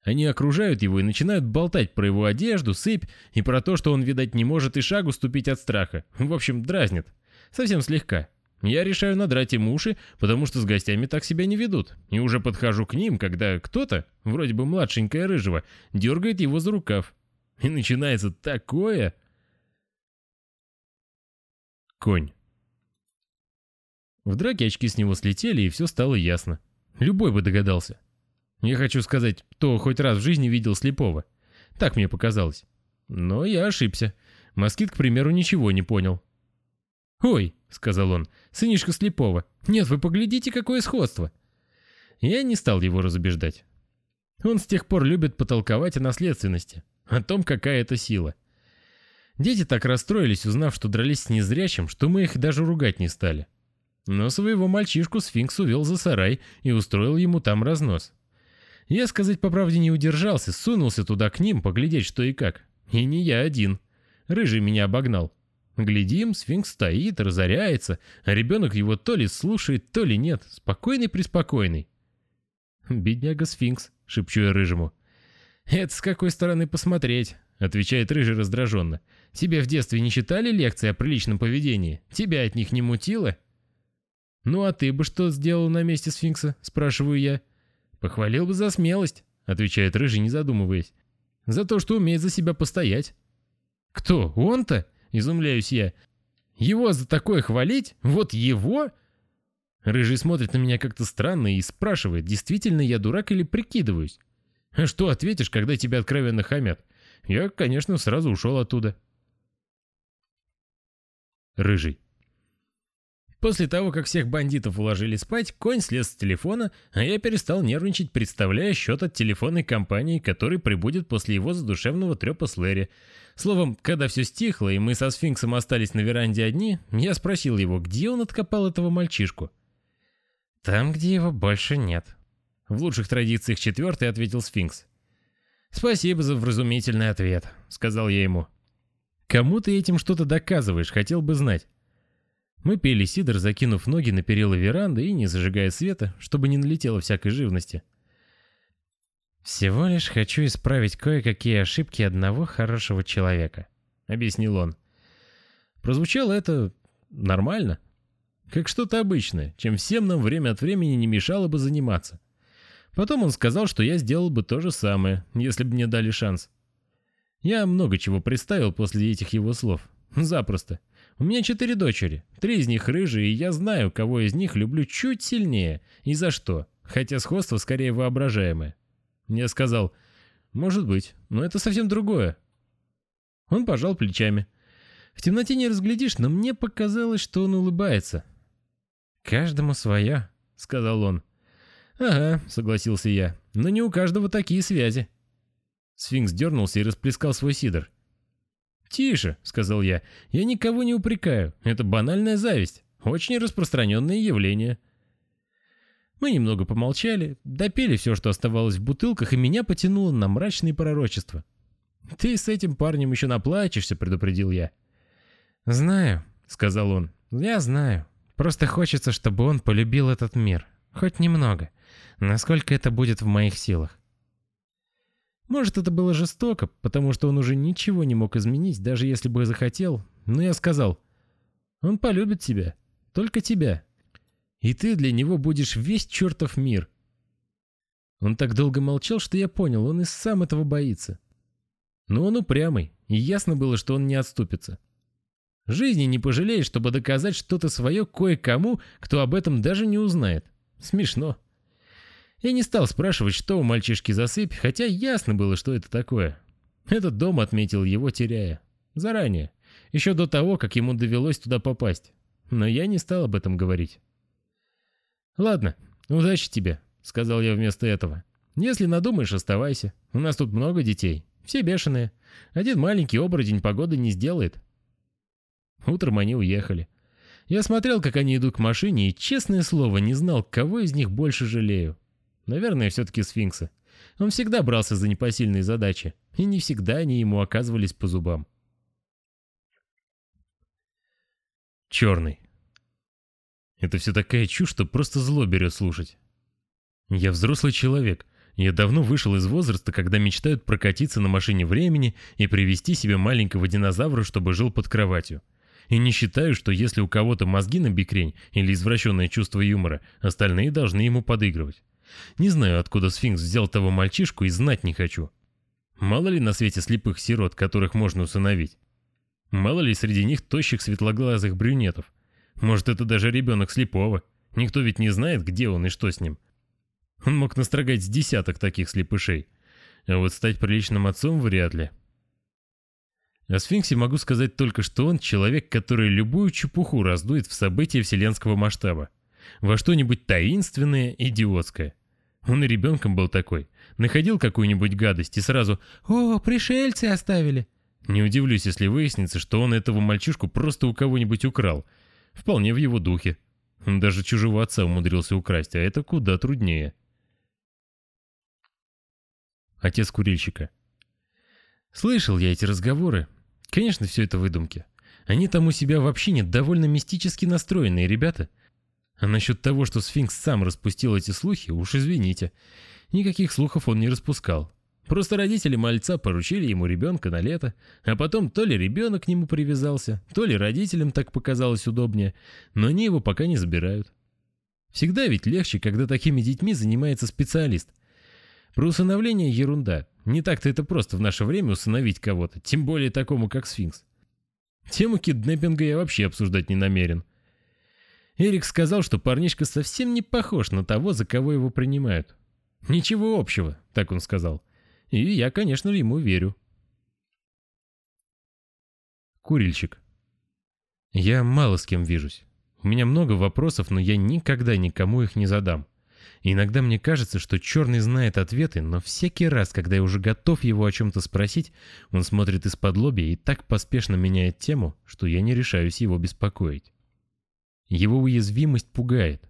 Они окружают его и начинают болтать про его одежду, сыпь и про то, что он, видать, не может и шагу ступить от страха. В общем, дразнит. Совсем слегка. Я решаю надрать им уши, потому что с гостями так себя не ведут. И уже подхожу к ним, когда кто-то, вроде бы младшенькая рыжего, дергает его за рукав. И начинается такое... Конь. В драке очки с него слетели, и все стало ясно. Любой бы догадался. Я хочу сказать, кто хоть раз в жизни видел слепого. Так мне показалось. Но я ошибся. Москит, к примеру, ничего не понял. «Ой», — сказал он, — «сынишка слепого. Нет, вы поглядите, какое сходство». Я не стал его разубеждать. Он с тех пор любит потолковать о наследственности, о том, какая это сила. Дети так расстроились, узнав, что дрались с незрячим, что мы их даже ругать не стали. Но своего мальчишку сфинкс увел за сарай и устроил ему там разнос. Я, сказать по правде, не удержался, сунулся туда к ним, поглядеть что и как. И не я один. Рыжий меня обогнал. Глядим, сфинкс стоит, разоряется, а ребенок его то ли слушает, то ли нет. Спокойный-преспокойный. «Бедняга сфинкс», — шепчу я рыжему. «Это с какой стороны посмотреть?» — отвечает рыжий раздраженно. «Тебе в детстве не читали лекции о приличном поведении? Тебя от них не мутило?» «Ну а ты бы что сделал на месте сфинкса?» — спрашиваю я. «Похвалил бы за смелость», — отвечает рыжий, не задумываясь. «За то, что умеет за себя постоять». «Кто, он-то?» изумляюсь я. Его за такое хвалить? Вот его? Рыжий смотрит на меня как-то странно и спрашивает, действительно я дурак или прикидываюсь. А что ответишь, когда тебя откровенно хамят? Я, конечно, сразу ушел оттуда. Рыжий. После того, как всех бандитов уложили спать, конь слез с телефона, а я перестал нервничать, представляя счет от телефонной компании, который прибудет после его задушевного трепа с Лэри. Словом, когда все стихло, и мы со сфинксом остались на веранде одни, я спросил его, где он откопал этого мальчишку. «Там, где его больше нет». В лучших традициях четвертый ответил сфинкс. «Спасибо за вразумительный ответ», — сказал я ему. «Кому ты этим что-то доказываешь, хотел бы знать». Мы пили сидр, закинув ноги на перила веранды и не зажигая света, чтобы не налетело всякой живности. «Всего лишь хочу исправить кое-какие ошибки одного хорошего человека», — объяснил он. Прозвучало это нормально, как что-то обычное, чем всем нам время от времени не мешало бы заниматься. Потом он сказал, что я сделал бы то же самое, если бы мне дали шанс. Я много чего представил после этих его слов. Запросто. У меня четыре дочери, три из них рыжие, и я знаю, кого из них люблю чуть сильнее и за что, хотя сходство скорее воображаемое. Я сказал, может быть, но это совсем другое. Он пожал плечами. В темноте не разглядишь, но мне показалось, что он улыбается. «Каждому свое», — сказал он. «Ага», — согласился я, — «но не у каждого такие связи». Сфинкс дернулся и расплескал свой сидр. «Тише», — сказал я, — «я никого не упрекаю. Это банальная зависть. Очень распространенное явление». Мы немного помолчали, допили все, что оставалось в бутылках, и меня потянуло на мрачные пророчества. «Ты с этим парнем еще наплачешься», — предупредил я. «Знаю», — сказал он, — «я знаю. Просто хочется, чтобы он полюбил этот мир. Хоть немного. Насколько это будет в моих силах. Может, это было жестоко, потому что он уже ничего не мог изменить, даже если бы захотел, но я сказал, он полюбит тебя, только тебя. И ты для него будешь весь чертов мир. Он так долго молчал, что я понял, он и сам этого боится. Но он упрямый, и ясно было, что он не отступится. Жизни не пожалеет, чтобы доказать что-то свое кое-кому, кто об этом даже не узнает. Смешно. Я не стал спрашивать, что у мальчишки за сыпь, хотя ясно было, что это такое. Этот дом отметил его, теряя. Заранее. Еще до того, как ему довелось туда попасть. Но я не стал об этом говорить. «Ладно, удачи тебе», — сказал я вместо этого. «Если надумаешь, оставайся. У нас тут много детей. Все бешеные. Один маленький оборотень погоды не сделает». Утром они уехали. Я смотрел, как они идут к машине, и, честное слово, не знал, кого из них больше жалею. Наверное, все-таки сфинкса. Он всегда брался за непосильные задачи, и не всегда они ему оказывались по зубам. Черный. Это все такая чушь, что просто зло берет слушать. Я взрослый человек. Я давно вышел из возраста, когда мечтают прокатиться на машине времени и привести себе маленького динозавра, чтобы жил под кроватью. И не считаю, что если у кого-то мозги на бикрень или извращенное чувство юмора, остальные должны ему подыгрывать. Не знаю, откуда сфинкс взял того мальчишку и знать не хочу. Мало ли на свете слепых сирот, которых можно усыновить. Мало ли среди них тощих светлоглазых брюнетов. Может, это даже ребенок слепого. Никто ведь не знает, где он и что с ним. Он мог настрогать с десяток таких слепышей. А вот стать приличным отцом вряд ли. О сфинксе могу сказать только, что он человек, который любую чепуху раздует в события вселенского масштаба. Во что-нибудь таинственное, идиотское. Он и ребенком был такой. Находил какую-нибудь гадость и сразу «О, пришельцы оставили!» Не удивлюсь, если выяснится, что он этого мальчишку просто у кого-нибудь украл. Вполне в его духе. Он даже чужого отца умудрился украсть, а это куда труднее. Отец курильщика. Слышал я эти разговоры. Конечно, все это выдумки. Они там у себя вообще нет довольно мистически настроенные ребята — а насчет того, что сфинкс сам распустил эти слухи, уж извините. Никаких слухов он не распускал. Просто родители мальца поручили ему ребенка на лето, а потом то ли ребенок к нему привязался, то ли родителям так показалось удобнее, но они его пока не забирают. Всегда ведь легче, когда такими детьми занимается специалист. Про усыновление ерунда. Не так-то это просто в наше время усыновить кого-то, тем более такому, как сфинкс. Тему киднеппинга я вообще обсуждать не намерен. Эрик сказал, что парнишка совсем не похож на того, за кого его принимают. Ничего общего, так он сказал. И я, конечно, ему верю. Курильщик. Я мало с кем вижусь. У меня много вопросов, но я никогда никому их не задам. Иногда мне кажется, что Черный знает ответы, но всякий раз, когда я уже готов его о чем-то спросить, он смотрит из-под лоби и так поспешно меняет тему, что я не решаюсь его беспокоить. Его уязвимость пугает.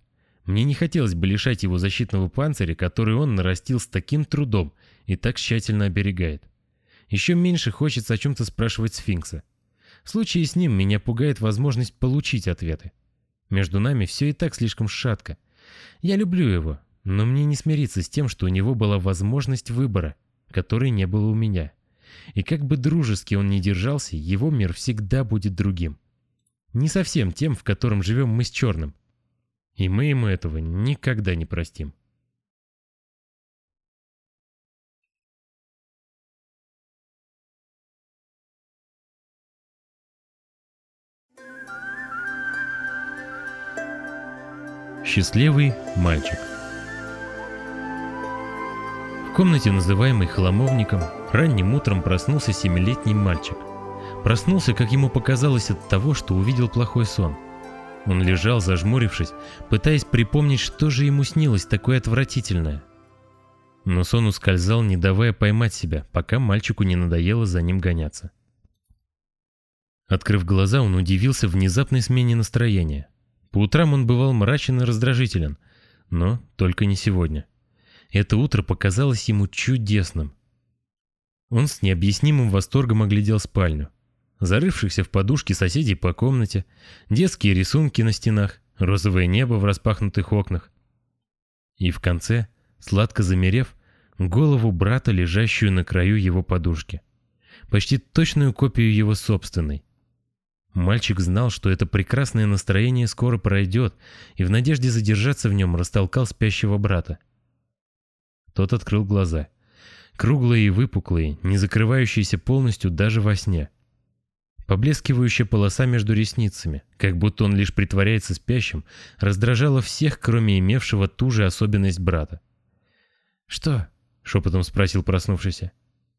Мне не хотелось бы лишать его защитного панциря, который он нарастил с таким трудом и так тщательно оберегает. Еще меньше хочется о чем-то спрашивать сфинкса. В случае с ним меня пугает возможность получить ответы. Между нами все и так слишком шатко. Я люблю его, но мне не смириться с тем, что у него была возможность выбора, которой не было у меня. И как бы дружески он ни держался, его мир всегда будет другим. Не совсем тем, в котором живем мы с Черным. И мы ему этого никогда не простим. Счастливый мальчик В комнате, называемой хламовником, ранним утром проснулся семилетний мальчик – Проснулся, как ему показалось, от того, что увидел плохой сон. Он лежал, зажмурившись, пытаясь припомнить, что же ему снилось такое отвратительное. Но сон ускользал, не давая поймать себя, пока мальчику не надоело за ним гоняться. Открыв глаза, он удивился внезапной смене настроения. По утрам он бывал мрачен и раздражителен, но только не сегодня. Это утро показалось ему чудесным. Он с необъяснимым восторгом оглядел спальню зарывшихся в подушки соседей по комнате, детские рисунки на стенах, розовое небо в распахнутых окнах. И в конце, сладко замерев, голову брата, лежащую на краю его подушки. Почти точную копию его собственной. Мальчик знал, что это прекрасное настроение скоро пройдет, и в надежде задержаться в нем растолкал спящего брата. Тот открыл глаза. круглые и выпуклые, не закрывающиеся полностью даже во сне. Поблескивающая полоса между ресницами, как будто он лишь притворяется спящим, раздражала всех, кроме имевшего ту же особенность брата. «Что?» — шепотом спросил проснувшийся.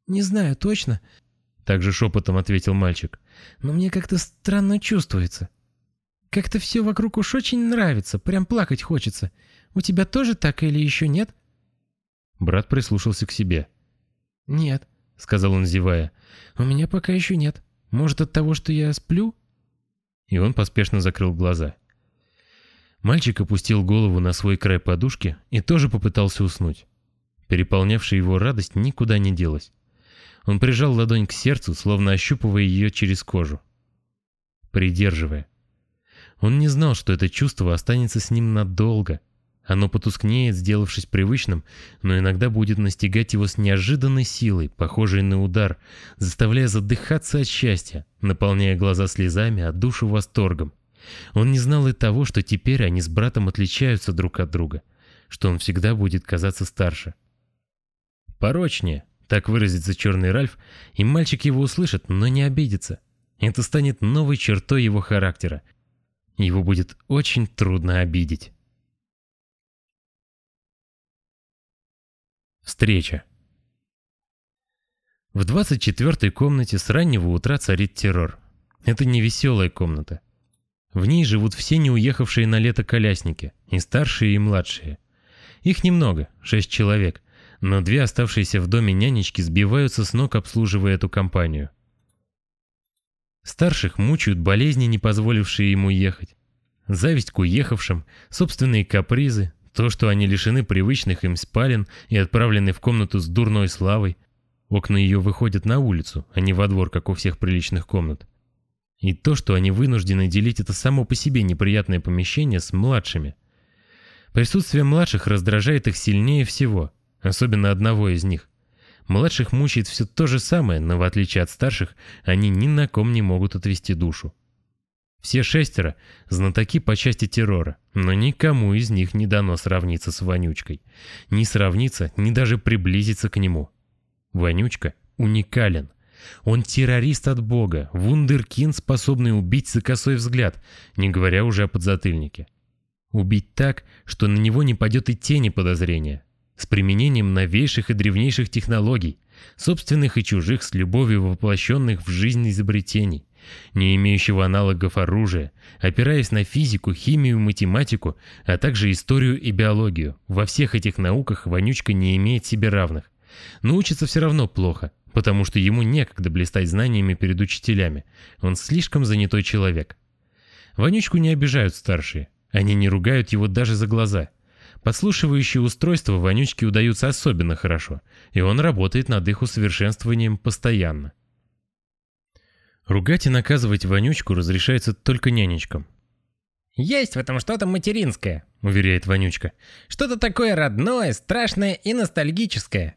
«Не знаю точно», — также шепотом ответил мальчик. «Но мне как-то странно чувствуется. Как-то все вокруг уж очень нравится, прям плакать хочется. У тебя тоже так или еще нет?» Брат прислушался к себе. «Нет», — сказал он, зевая, — «у меня пока еще нет. Может, от того, что я сплю?» И он поспешно закрыл глаза. Мальчик опустил голову на свой край подушки и тоже попытался уснуть. Переполнявшая его радость никуда не делась. Он прижал ладонь к сердцу, словно ощупывая ее через кожу. Придерживая. Он не знал, что это чувство останется с ним надолго — оно потускнеет, сделавшись привычным, но иногда будет настигать его с неожиданной силой, похожей на удар, заставляя задыхаться от счастья, наполняя глаза слезами, а душу восторгом. Он не знал и того, что теперь они с братом отличаются друг от друга, что он всегда будет казаться старше. Порочнее, так выразится черный Ральф, и мальчик его услышит, но не обидится. Это станет новой чертой его характера. Его будет очень трудно обидеть. Встреча. В 24-й комнате с раннего утра царит террор. Это не веселая комната. В ней живут все не уехавшие на лето колясники, и старшие, и младшие. Их немного, шесть человек, но две оставшиеся в доме нянечки сбиваются с ног, обслуживая эту компанию. Старших мучают болезни, не позволившие ему ехать. Зависть к уехавшим, собственные капризы, то, что они лишены привычных им спален и отправлены в комнату с дурной славой. Окна ее выходят на улицу, а не во двор, как у всех приличных комнат. И то, что они вынуждены делить это само по себе неприятное помещение с младшими. Присутствие младших раздражает их сильнее всего, особенно одного из них. Младших мучает все то же самое, но в отличие от старших, они ни на ком не могут отвести душу. Все шестеро – знатоки по части террора, но никому из них не дано сравниться с Вонючкой. Не сравниться, ни даже приблизиться к нему. Вонючка уникален. Он террорист от бога, вундеркин, способный убить за косой взгляд, не говоря уже о подзатыльнике. Убить так, что на него не падет и тени подозрения. С применением новейших и древнейших технологий, собственных и чужих с любовью воплощенных в жизнь изобретений не имеющего аналогов оружия, опираясь на физику, химию, математику, а также историю и биологию. Во всех этих науках Вонючка не имеет себе равных. Но учится все равно плохо, потому что ему некогда блистать знаниями перед учителями. Он слишком занятой человек. Вонючку не обижают старшие. Они не ругают его даже за глаза. Подслушивающие устройства Вонючке удаются особенно хорошо, и он работает над их усовершенствованием постоянно. Ругать и наказывать Вонючку разрешается только нянечкам. «Есть в этом что-то материнское», — уверяет Вонючка. «Что-то такое родное, страшное и ностальгическое».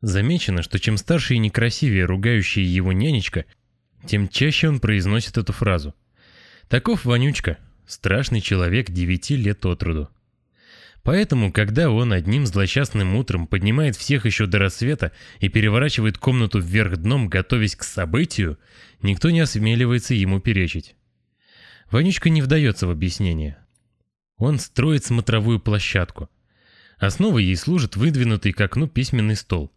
Замечено, что чем старше и некрасивее ругающая его нянечка, тем чаще он произносит эту фразу. Таков Вонючка, страшный человек девяти лет от роду. Поэтому, когда он одним злосчастным утром поднимает всех еще до рассвета и переворачивает комнату вверх дном, готовясь к событию, никто не осмеливается ему перечить. Вонючка не вдается в объяснение. Он строит смотровую площадку. Основой ей служит выдвинутый к окну письменный стол.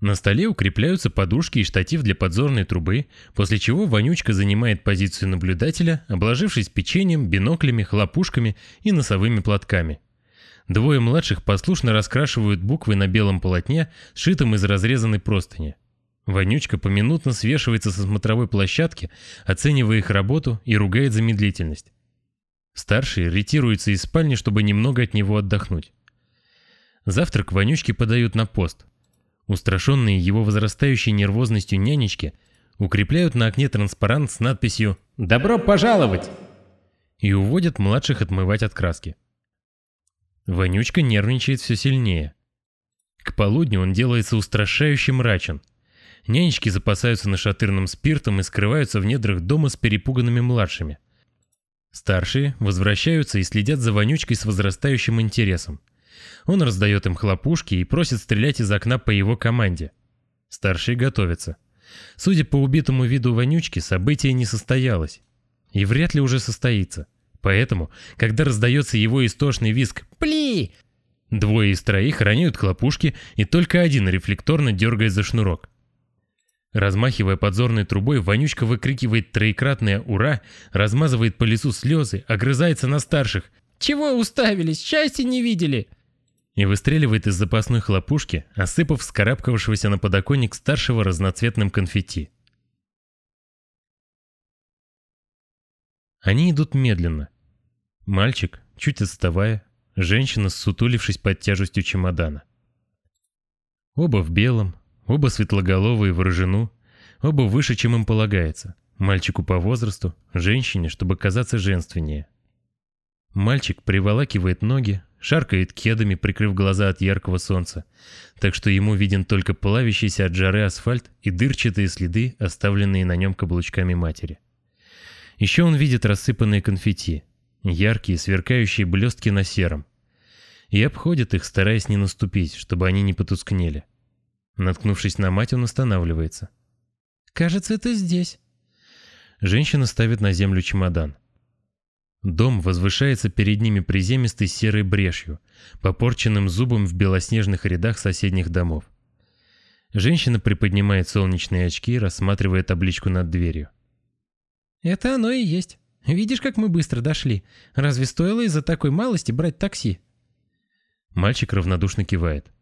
На столе укрепляются подушки и штатив для подзорной трубы, после чего Вонючка занимает позицию наблюдателя, обложившись печеньем, биноклями, хлопушками и носовыми платками. Двое младших послушно раскрашивают буквы на белом полотне, сшитом из разрезанной простыни. Вонючка поминутно свешивается со смотровой площадки, оценивая их работу и ругает за медлительность. Старший ретируется из спальни, чтобы немного от него отдохнуть. Завтрак Вонючке подают на пост. Устрашенные его возрастающей нервозностью нянечки укрепляют на окне транспарант с надписью «Добро пожаловать!» и уводят младших отмывать от краски. Вонючка нервничает все сильнее. К полудню он делается устрашающе мрачен. Нянечки запасаются нашатырным спиртом и скрываются в недрах дома с перепуганными младшими. Старшие возвращаются и следят за Вонючкой с возрастающим интересом. Он раздает им хлопушки и просит стрелять из окна по его команде. Старший готовится. Судя по убитому виду вонючки, событие не состоялось. И вряд ли уже состоится. Поэтому, когда раздается его истошный визг «Пли!», двое из троих роняют хлопушки, и только один рефлекторно дергает за шнурок. Размахивая подзорной трубой, вонючка выкрикивает троекратное «Ура!», размазывает по лесу слезы, огрызается на старших. «Чего уставились? Счастья не видели!» И выстреливает из запасной хлопушки, осыпав скарабкавшегося на подоконник старшего разноцветным конфетти. Они идут медленно. Мальчик, чуть отставая, женщина, сутулившись под тяжестью чемодана. Оба в белом, Оба светлоголовые в рыжину, оба выше, чем им полагается. Мальчику по возрасту, женщине, чтобы казаться женственнее. Мальчик приволакивает ноги, шаркает кедами, прикрыв глаза от яркого солнца, так что ему виден только плавящийся от жары асфальт и дырчатые следы, оставленные на нем каблучками матери. Еще он видит рассыпанные конфетти, яркие сверкающие блестки на сером, и обходит их, стараясь не наступить, чтобы они не потускнели. Наткнувшись на мать, он останавливается. «Кажется, это здесь». Женщина ставит на землю чемодан. Дом возвышается перед ними приземистой серой брешью, попорченным зубом в белоснежных рядах соседних домов. Женщина приподнимает солнечные очки, рассматривая табличку над дверью. «Это оно и есть. Видишь, как мы быстро дошли? Разве стоило из-за такой малости брать такси?» Мальчик равнодушно кивает.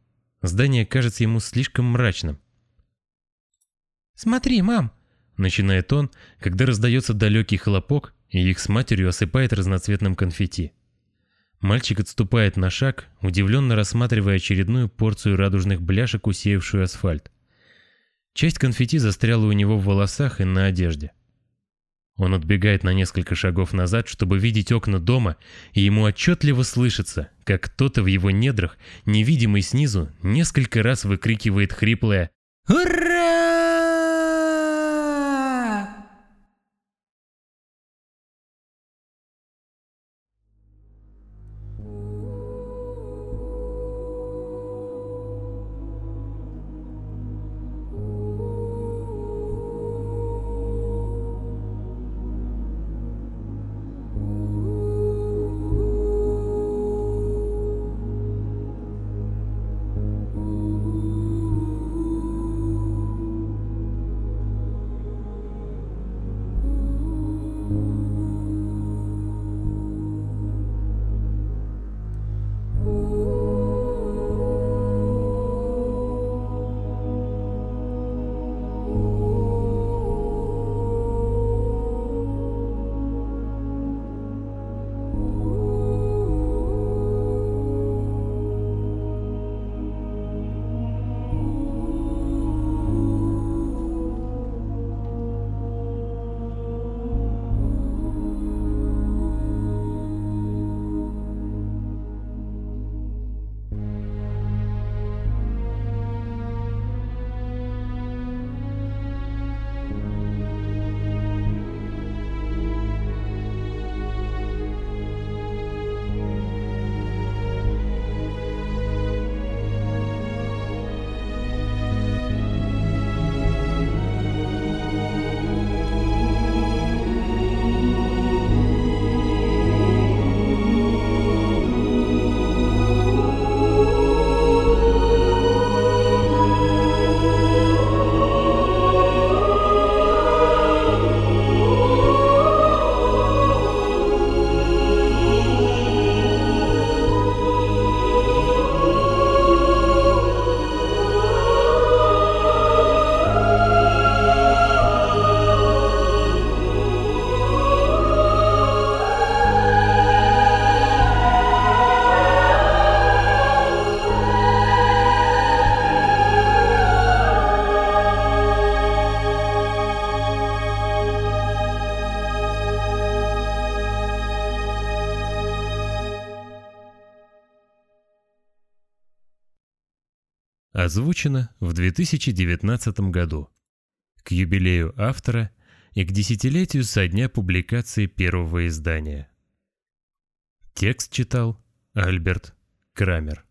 Здание кажется ему слишком мрачным. «Смотри, мам!» — начинает он, когда раздается далекий хлопок, и их с матерью осыпает разноцветным конфетти. Мальчик отступает на шаг, удивленно рассматривая очередную порцию радужных бляшек, усеявшую асфальт. Часть конфетти застряла у него в волосах и на одежде. Он отбегает на несколько шагов назад, чтобы видеть окна дома, и ему отчетливо слышится, как кто-то в его недрах, невидимый снизу, несколько раз выкрикивает хриплое «Ура!» Озвучено в 2019 году. К юбилею автора и к десятилетию со дня публикации первого издания. Текст читал Альберт Крамер.